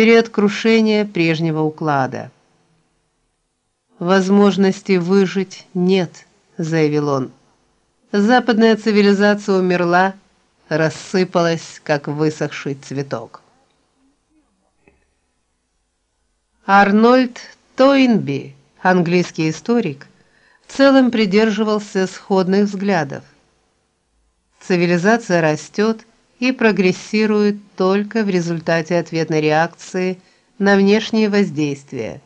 период крушения прежнего уклада. Возможности выжить нет, заявил он. Западная цивилизация умерла, рассыпалась, как высохший цветок. Арнольд Тойнби, английский историк, в целом придерживался сходных взглядов. Цивилизация растет и прогрессирует только в результате ответной реакции на внешние воздействия,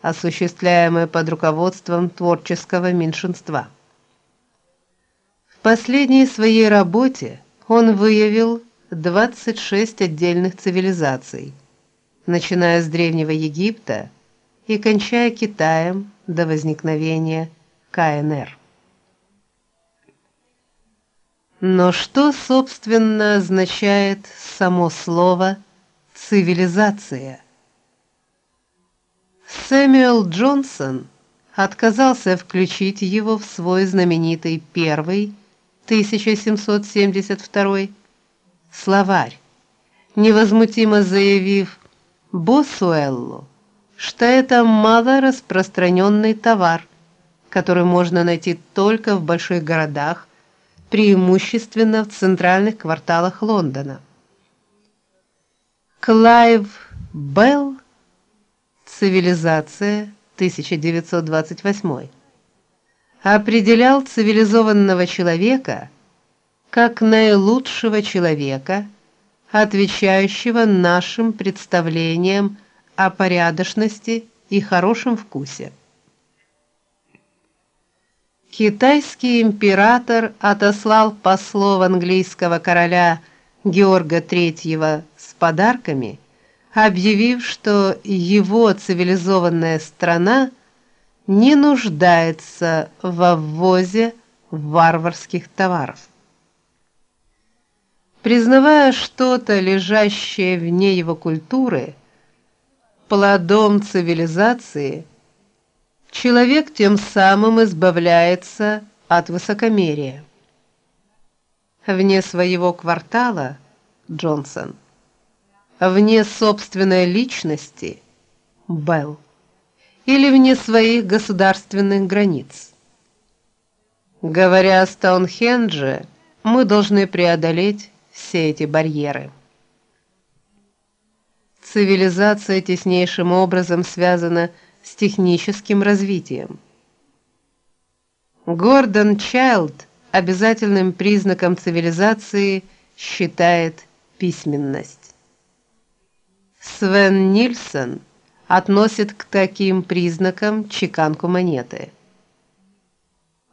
осуществляемые под руководством творческого меньшинства. В последней своей работе он выявил 26 отдельных цивилизаций, начиная с древнего Египта и кончая Китаем до возникновения КНР. Но что, собственно, означает само слово цивилизация? Сэмюэл Джонсон отказался включить его в свой знаменитый первый 1772 словарь, невозмутимо заявив Босуэллу, что это мало распространенный товар, который можно найти только в больших городах преимущественно в центральных кварталах Лондона. Клайв Белл Цивилизация 1928 определял цивилизованного человека как наилучшего человека, отвечающего нашим представлениям о порядочности и хорошем вкусе. Китайский император отослал послов английского короля Георга III с подарками, объявив, что его цивилизованная страна не нуждается в ввозе варварских товаров. Признавая что-то, лежащее вне его культуры, плодом цивилизации – человек тем самым избавляется от высокомерия. Вне своего квартала Джонсон, вне собственной личности Белл или вне своих государственных границ. Говоря о Стоунхендже, мы должны преодолеть все эти барьеры. Цивилизация теснейшим образом связана с с техническим развитием. Гордон Чайлд обязательным признаком цивилизации считает письменность. Свен Нильсон относит к таким признакам чеканку монеты.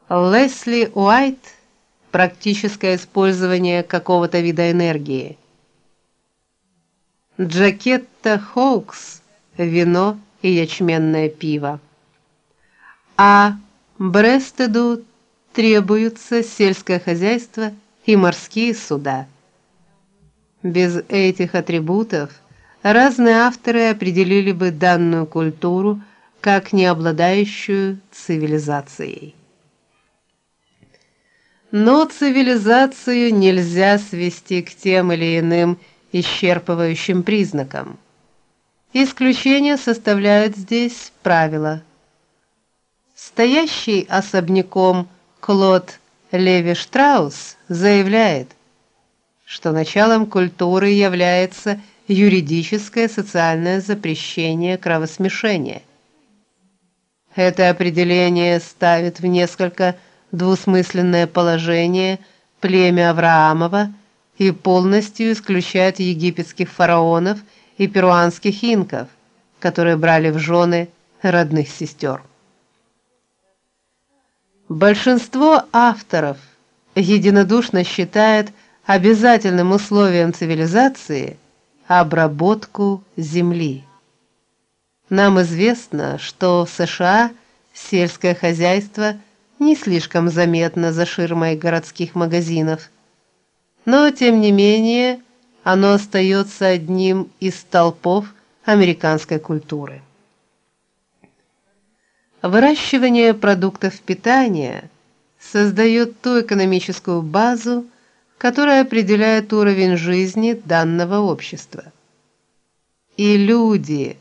Лесли Уайт практическое использование какого-то вида энергии. Джакетта Хоукс вино и ячменное пиво. А Брестеду требуются сельское хозяйство и морские суда. Без этих атрибутов разные авторы определили бы данную культуру как не обладающую цивилизацией. Но цивилизацию нельзя свести к тем или иным исчерпывающим признакам. Исключение составляют здесь правила. Стоящий особняком Клод Леви-Штраус заявляет, что началом культуры является юридическое социальное запрещение кровосмешения. Это определение ставит в несколько двусмысленное положение племя Авраамова и полностью исключает египетских фараонов и перуанских инков, которые брали в жены родных сестер. Большинство авторов единодушно считает обязательным условием цивилизации обработку земли. Нам известно, что в США сельское хозяйство не слишком заметно за ширмой городских магазинов. Но тем не менее оно остается одним из столпов американской культуры. Выращивание продуктов питания создает ту экономическую базу, которая определяет уровень жизни данного общества. и люди